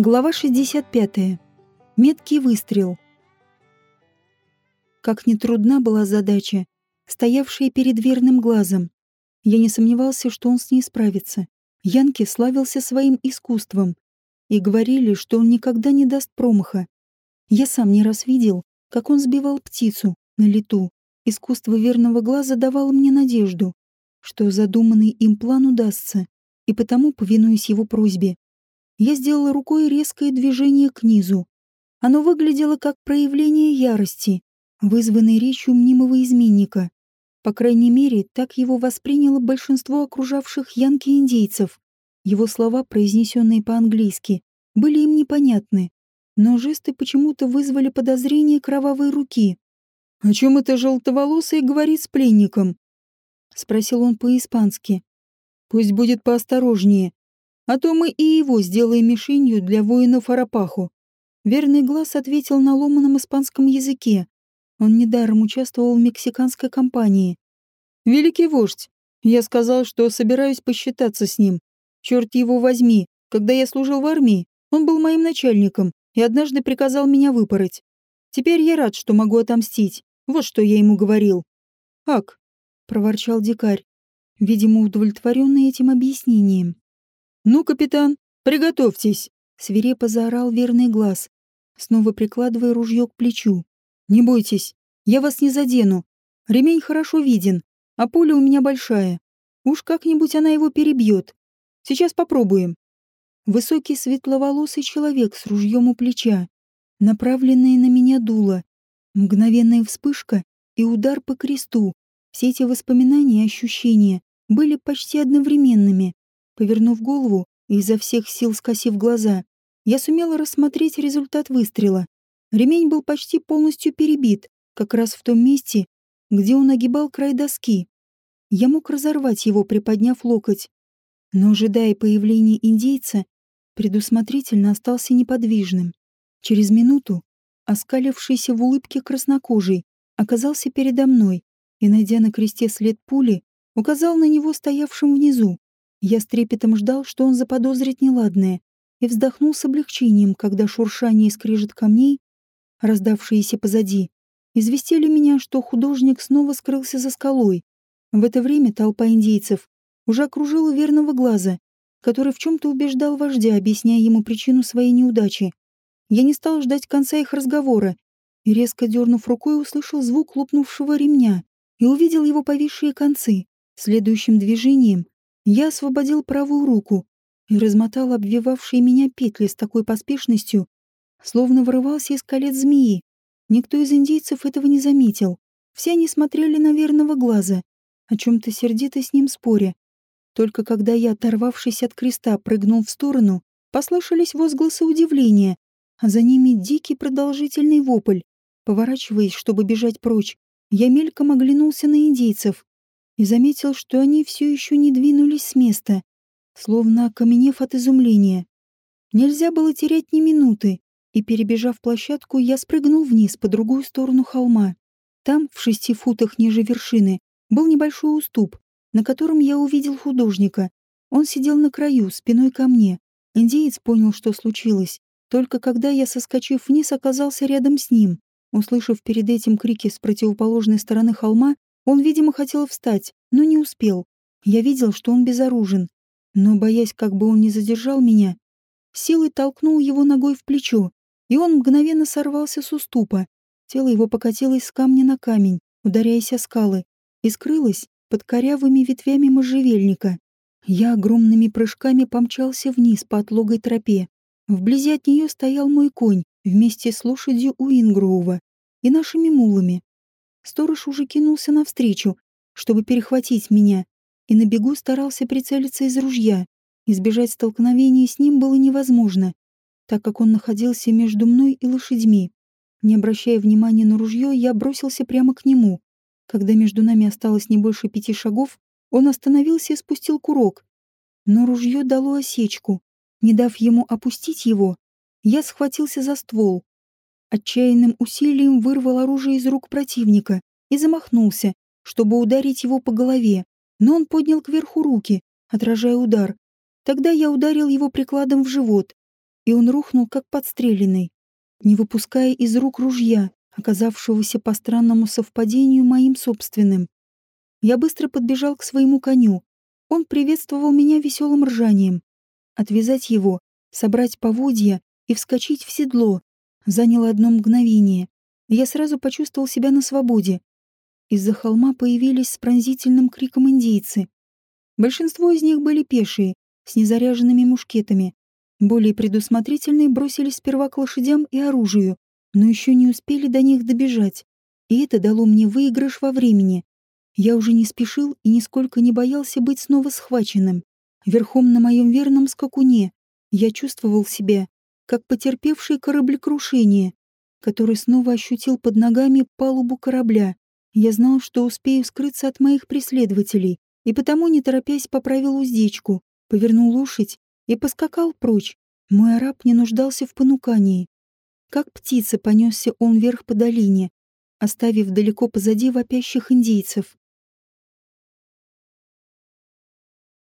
Глава 65. Меткий выстрел. Как нетрудна была задача, стоявшая перед верным глазом. Я не сомневался, что он с ней справится. Янки славился своим искусством, и говорили, что он никогда не даст промаха. Я сам не раз видел, как он сбивал птицу на лету. Искусство верного глаза давало мне надежду, что задуманный им план удастся, и потому, повинуясь его просьбе, я сделала рукой резкое движение к низу. Оно выглядело как проявление ярости, вызванной речью мнимого изменника. По крайней мере, так его восприняло большинство окружавших янки индейцев. Его слова, произнесенные по-английски, были им непонятны, но жесты почему-то вызвали подозрение кровавой руки. «О чем это желтоволосый говорит с пленником?» — спросил он по-испански. «Пусть будет поосторожнее, а то мы и его сделаем мишенью для воинов Арапаху». Верный глаз ответил на ломаном испанском языке. Он недаром участвовал в мексиканской кампании. «Великий вождь, я сказал, что собираюсь посчитаться с ним. Черт его возьми, когда я служил в армии, он был моим начальником и однажды приказал меня выпороть. Теперь я рад, что могу отомстить. Вот что я ему говорил. «Ак», — проворчал дикарь, видимо, удовлетворенный этим объяснением. «Ну, капитан, приготовьтесь», — свирепо заорал верный глаз, снова прикладывая ружье к плечу. «Не бойтесь, я вас не задену. Ремень хорошо виден, а пуля у меня большая. Уж как-нибудь она его перебьет. Сейчас попробуем. Высокий светловолосый человек с ружьем у плеча, направленное на меня дуло. Мгновенная вспышка и удар по кресту. Все эти воспоминания и ощущения были почти одновременными. Повернув голову и изо всех сил скосив глаза, я сумела рассмотреть результат выстрела. Ремень был почти полностью перебит, как раз в том месте, где он огибал край доски. Я мог разорвать его, приподняв локоть, но, ожидая появления индейца, предусмотрительно остался неподвижным. Через минуту, оскалившийся в улыбке краснокожий, оказался передо мной и, найдя на кресте след пули, указал на него стоявшим внизу. Я с трепетом ждал, что он заподозрит неладное, и вздохнул с облегчением, когда шуршание и скрежет камней, раздавшиеся позади, известили меня, что художник снова скрылся за скалой. В это время толпа индейцев уже окружила верного глаза, который в чем-то убеждал вождя, объясняя ему причину своей неудачи. Я не стал ждать конца их разговора и, резко дернув рукой, услышал звук лопнувшего ремня и увидел его повисшие концы. Следующим движением я освободил правую руку и размотал обвивавшие меня петли с такой поспешностью, словно вырывался из колец змеи. Никто из индейцев этого не заметил. Все они смотрели на верного глаза, о чем-то сердито с ним споря. Только когда я, оторвавшись от креста, прыгнул в сторону, послышались возгласы удивления, а за ними дикий продолжительный вопль. Поворачиваясь, чтобы бежать прочь, я мельком оглянулся на индейцев и заметил, что они все еще не двинулись с места, словно окаменев от изумления. Нельзя было терять ни минуты, и, перебежав площадку, я спрыгнул вниз по другую сторону холма. Там, в шести футах ниже вершины, был небольшой уступ, на котором я увидел художника. Он сидел на краю, спиной ко мне. Индеец понял, что случилось, только когда я, соскочив вниз, оказался рядом с ним. Услышав перед этим крики с противоположной стороны холма, он, видимо, хотел встать, но не успел. Я видел, что он безоружен, но, боясь, как бы он не задержал меня, силой толкнул его ногой в плечо, и он мгновенно сорвался с уступа. Тело его покатилось с камня на камень, ударяясь о скалы, и скрылось под корявыми ветвями можжевельника. Я огромными прыжками помчался вниз по отлогой тропе. Вблизи от нее стоял мой конь вместе с лошадью Уингроува и нашими мулами. Сторож уже кинулся навстречу, чтобы перехватить меня, и на бегу старался прицелиться из ружья. Избежать столкновения с ним было невозможно, так как он находился между мной и лошадьми. Не обращая внимания на ружье, я бросился прямо к нему. Когда между нами осталось не больше пяти шагов, он остановился и спустил курок. Но ружье дало осечку. Не дав ему опустить его, я схватился за ствол. Отчаянным усилием вырвал оружие из рук противника и замахнулся, чтобы ударить его по голове. Но он поднял кверху руки, отражая удар. Тогда я ударил его прикладом в живот, и он рухнул, как подстреленный, не выпуская из рук ружья, оказавшегося по странному совпадению моим собственным. Я быстро подбежал к своему коню. Он приветствовал меня веселым ржанием. Отвязать его, собрать поводья и вскочить в седло заняло одно мгновение. Я сразу почувствовал себя на свободе. Из-за холма появились с пронзительным криком индейцы. Большинство из них были пешие, с незаряженными мушкетами. Более предусмотрительные бросились сперва к лошадям и оружию, но еще не успели до них добежать. И это дало мне выигрыш во времени. Я уже не спешил и нисколько не боялся быть снова схваченным. Верхом на моем верном скакуне я чувствовал себя, как потерпевший кораблекрушение, который снова ощутил под ногами палубу корабля. Я знал, что успею скрыться от моих преследователей, и потому, не торопясь, поправил уздечку, повернул лошадь и поскакал прочь. Мой араб не нуждался в понукании. Как птица понесся он вверх по долине, оставив далеко позади вопящих индейцев.